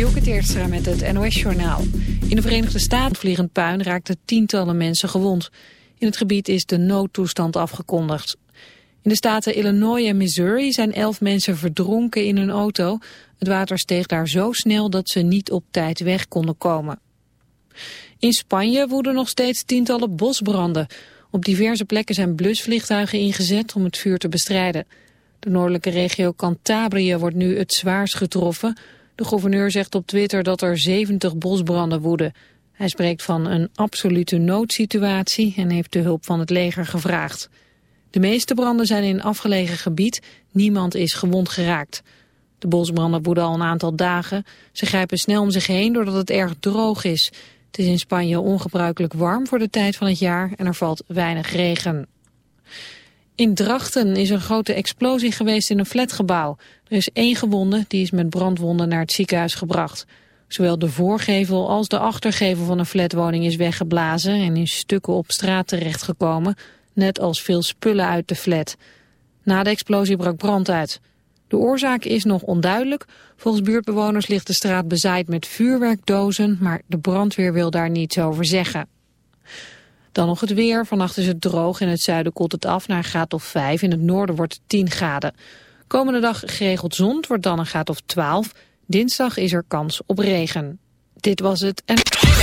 Dielke Teerstra met het NOS-journaal. In de Verenigde Staten vliegend puin raakten tientallen mensen gewond. In het gebied is de noodtoestand afgekondigd. In de staten Illinois en Missouri zijn elf mensen verdronken in hun auto. Het water steeg daar zo snel dat ze niet op tijd weg konden komen. In Spanje woeden nog steeds tientallen bosbranden. Op diverse plekken zijn blusvliegtuigen ingezet om het vuur te bestrijden. De noordelijke regio Cantabria wordt nu het zwaarst getroffen. De gouverneur zegt op Twitter dat er 70 bosbranden woeden. Hij spreekt van een absolute noodsituatie en heeft de hulp van het leger gevraagd. De meeste branden zijn in afgelegen gebied, niemand is gewond geraakt. De bosbranden woeden al een aantal dagen. Ze grijpen snel om zich heen doordat het erg droog is. Het is in Spanje ongebruikelijk warm voor de tijd van het jaar en er valt weinig regen. In Drachten is een grote explosie geweest in een flatgebouw. Er is één gewonde, die is met brandwonden naar het ziekenhuis gebracht. Zowel de voorgevel als de achtergevel van een flatwoning is weggeblazen en in stukken op straat terechtgekomen, net als veel spullen uit de flat. Na de explosie brak brand uit. De oorzaak is nog onduidelijk. Volgens buurtbewoners ligt de straat bezaaid met vuurwerkdozen, maar de brandweer wil daar niets over zeggen. Dan nog het weer. Vannacht is het droog. In het zuiden koelt het af naar een graad of 5. In het noorden wordt het 10 graden. Komende dag geregeld zon. Het wordt dan een graad of 12. Dinsdag is er kans op regen. Dit was het. En...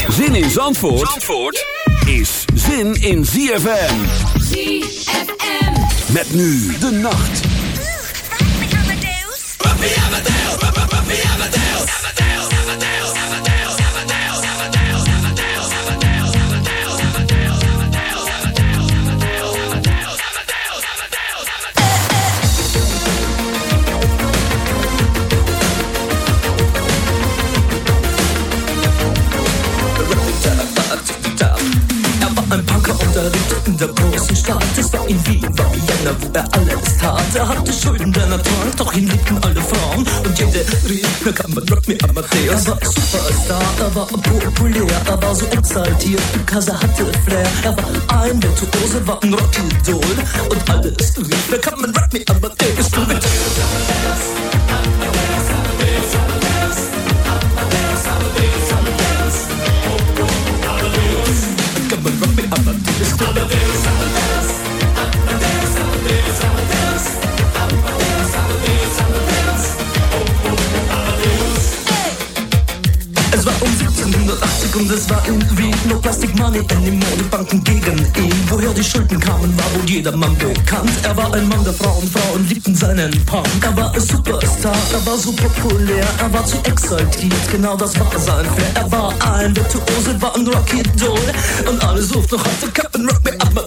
Zin in Zandvoort, Zandvoort is zin in ZFM. ZFM. Met nu de nacht. Amadeus. Amadeus. Amadeus. in na kann man Rock me Amadeus. Er war Superstar, er war populär, er war so exaltiert, er hatte Flair. Er war ein Virtuose, war ein Rockidol. Und alles rief, na kann man Rock me Amadeus. Du mit und es war irgendwie no Plastic Money anymore. Die Banken gegen ihn. Woher die Schulden kamen, war wohl jedermann bekannt. Er war ein Mann der Frauen, Frauen liebten seinen Punk. Er war ein Superstar, er war so populär, er war zu exaltiert, genau das war sein Flair. Er war ein Virtuose, war ein Rocky Doll und alle suchten noch heute Captain Rock me up,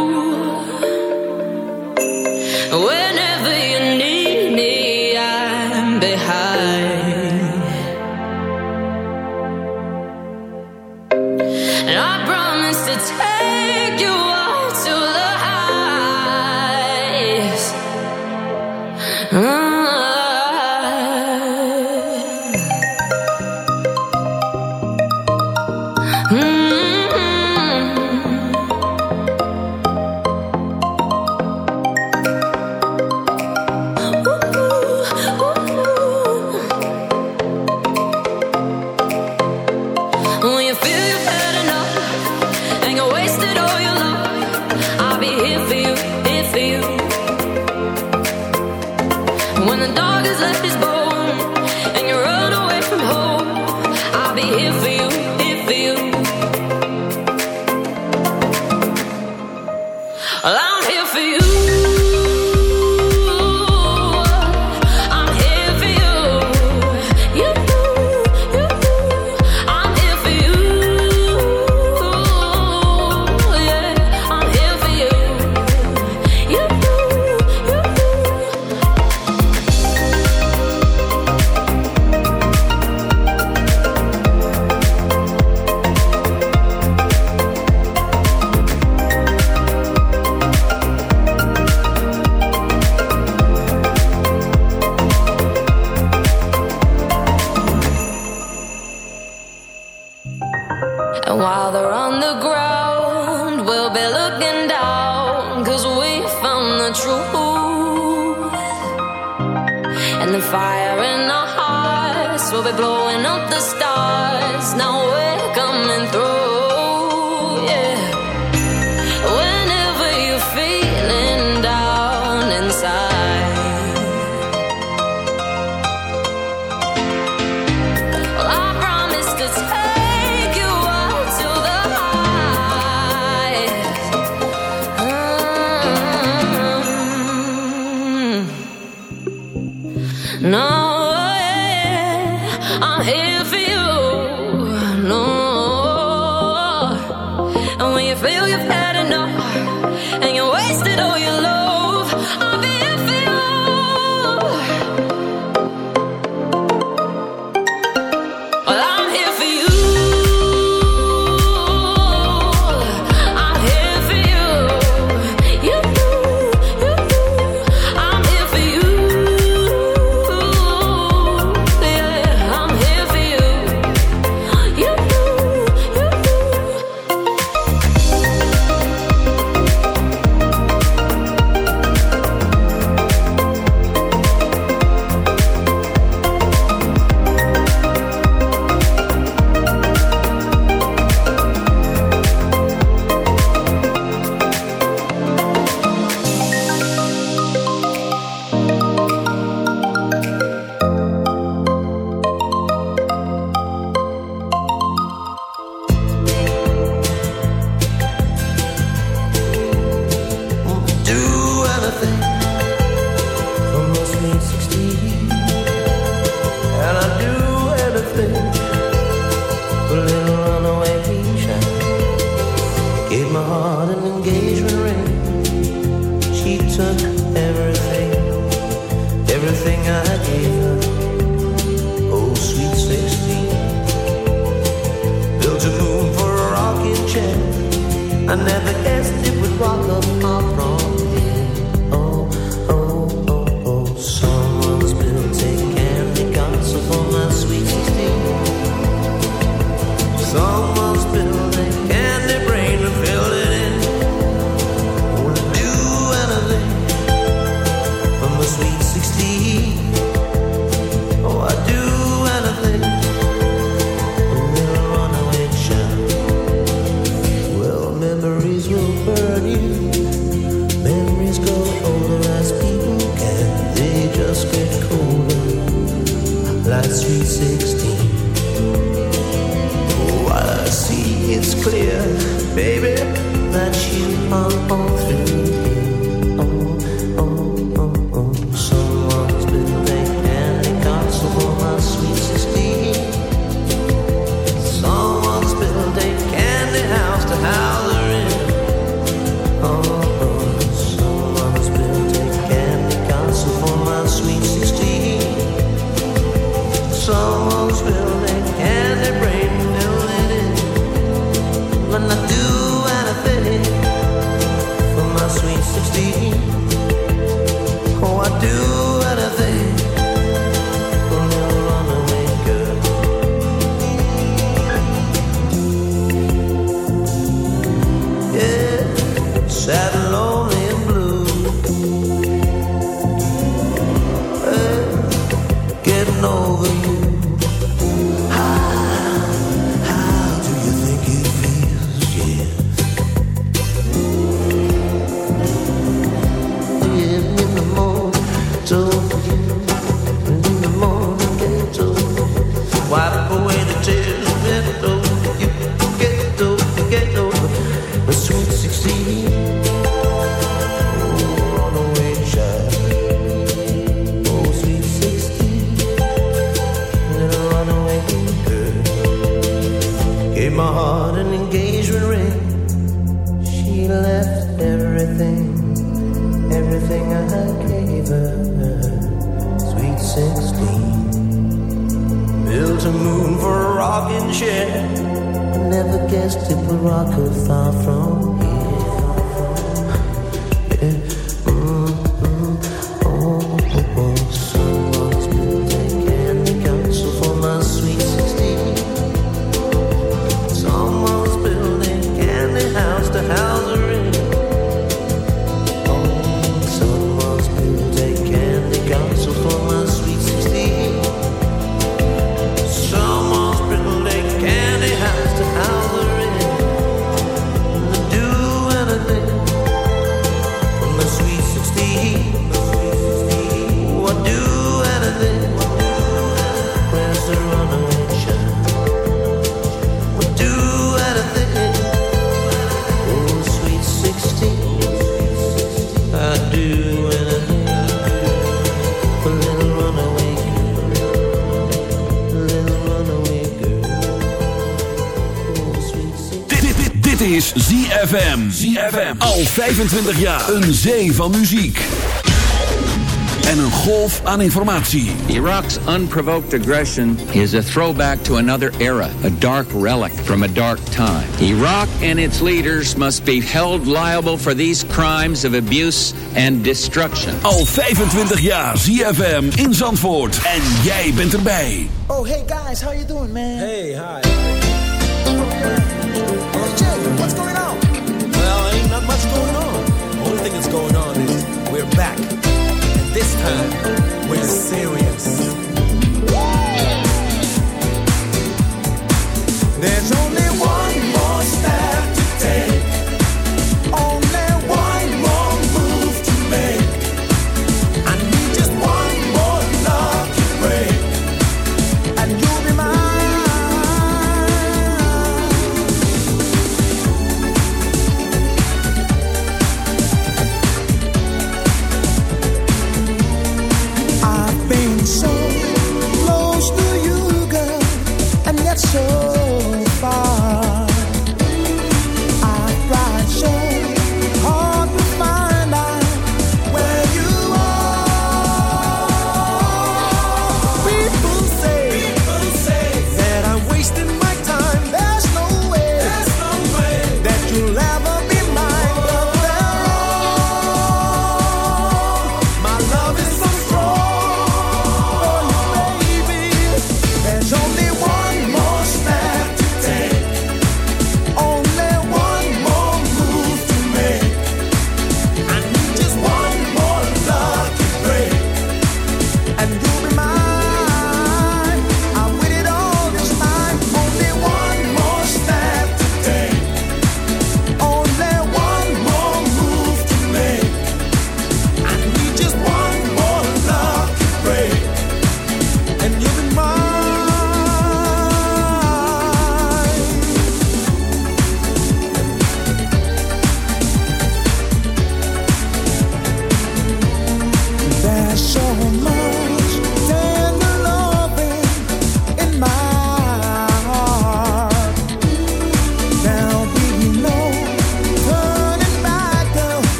ZFM. Al 25 jaar. Een zee van muziek. En een golf aan informatie. Iraq's unprovoked aggression is a throwback to another era. A dark relic from a dark time. Iraq and its leaders must be held liable for these crimes of abuse and destruction. Al 25 jaar ZFM in Zandvoort. En jij bent erbij. Oh, hey guys, how you doing, man? Hey, hi. Hey, Jay, what's going on? Not much going on. The only thing that's going on is we're back. And this time, we're serious. There's only one more step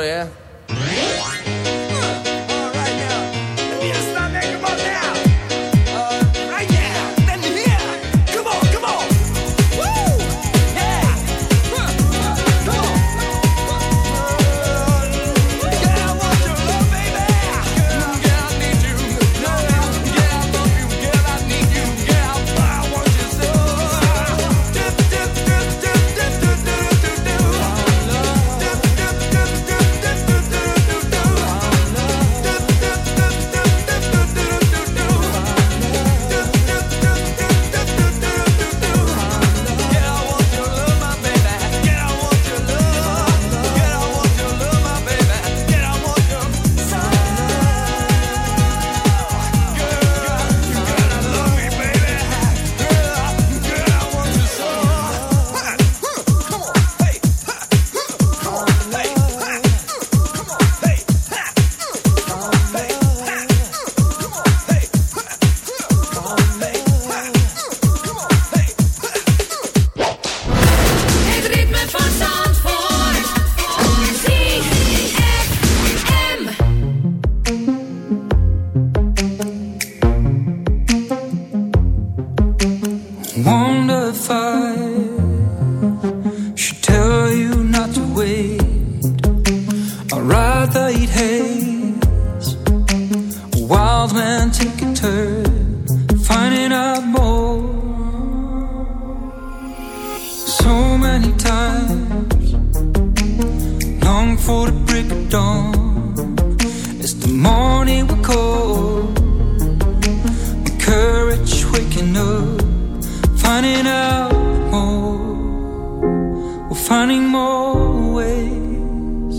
yeah. finding more ways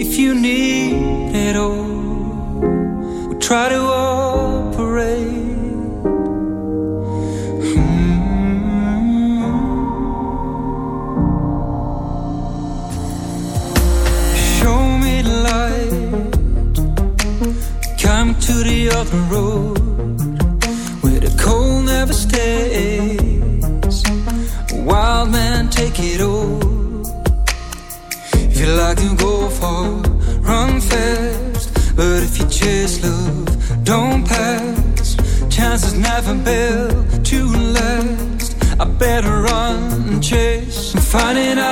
if you need it all. We try to finding out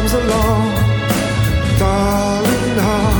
Comes along, darling heart,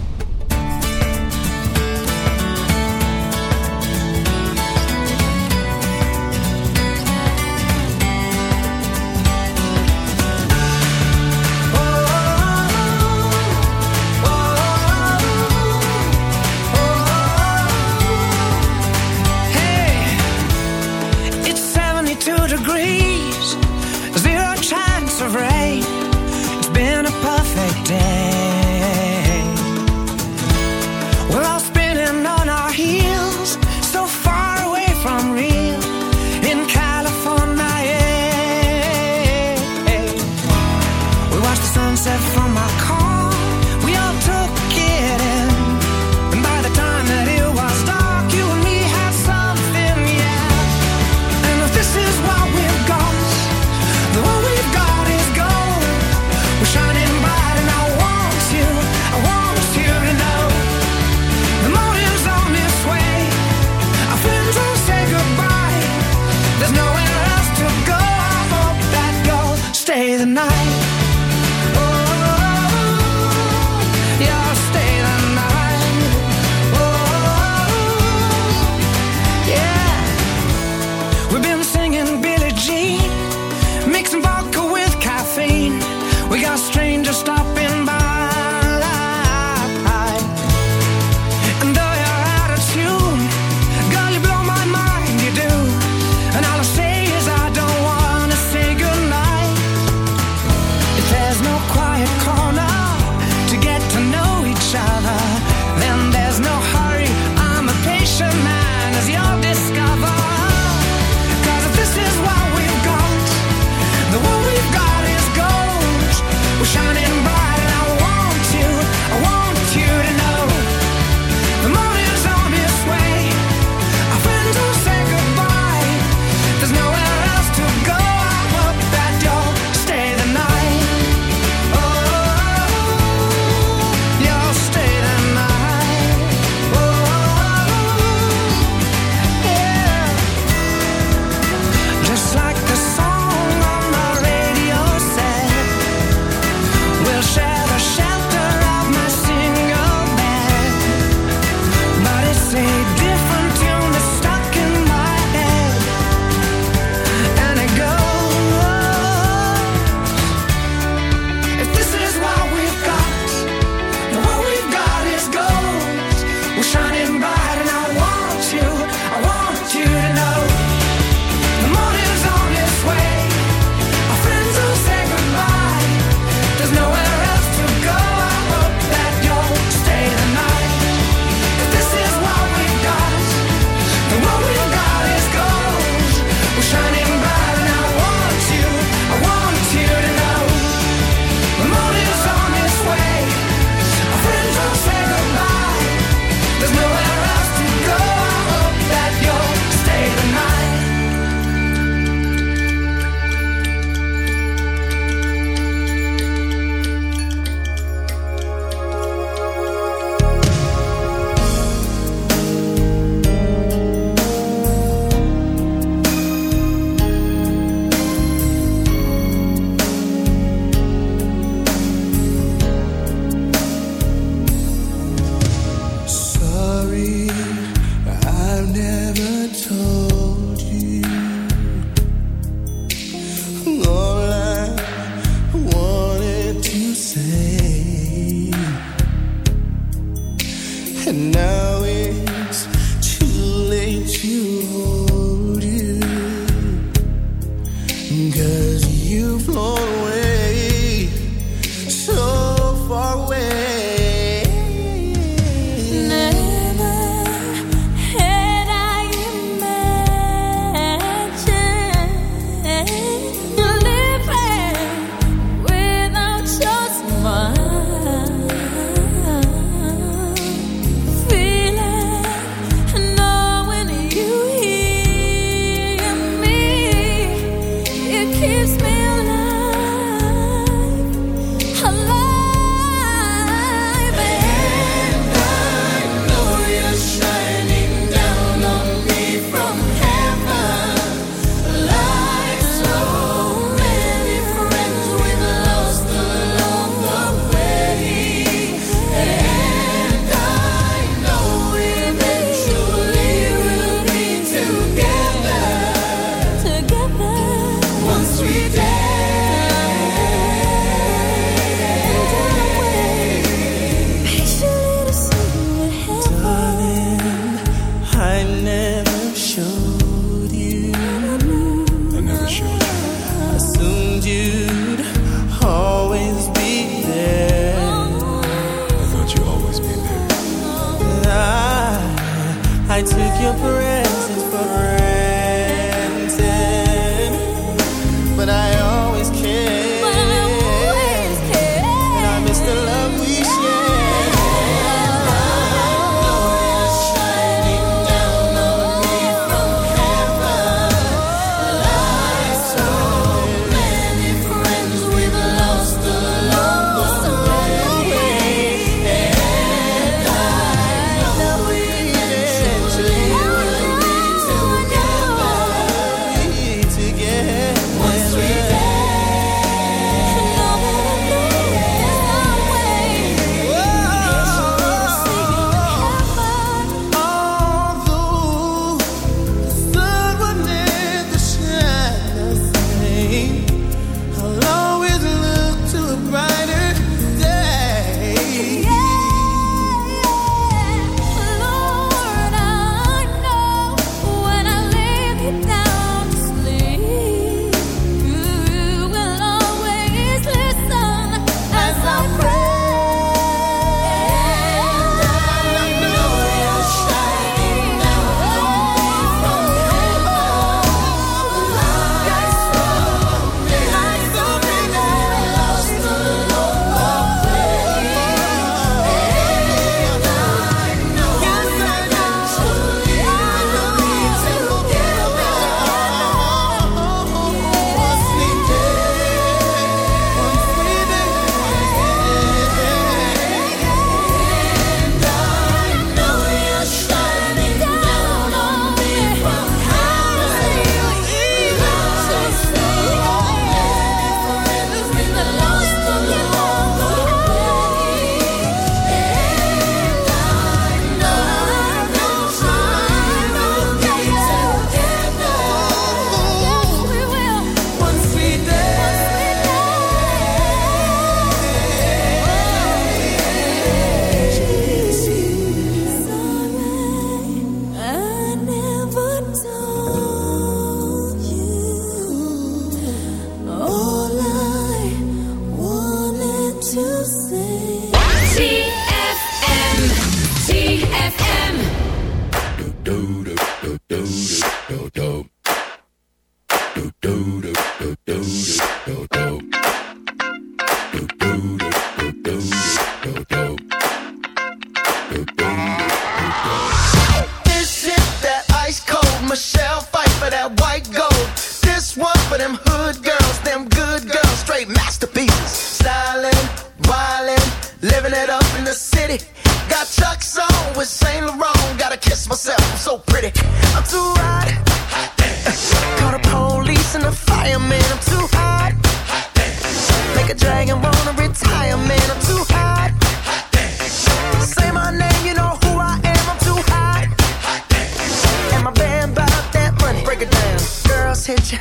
Tonight.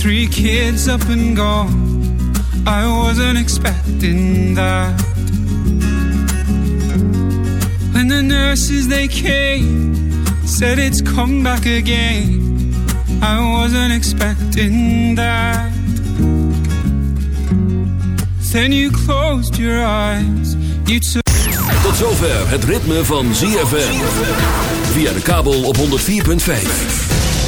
Three kids up and gone. I wasn't expecting that. When the nurses they came, said it's come back again. I wasn't expecting that. Then you closed your eyes. You took. Tot zover het ritme van ZFM. Via de kabel op 104.5.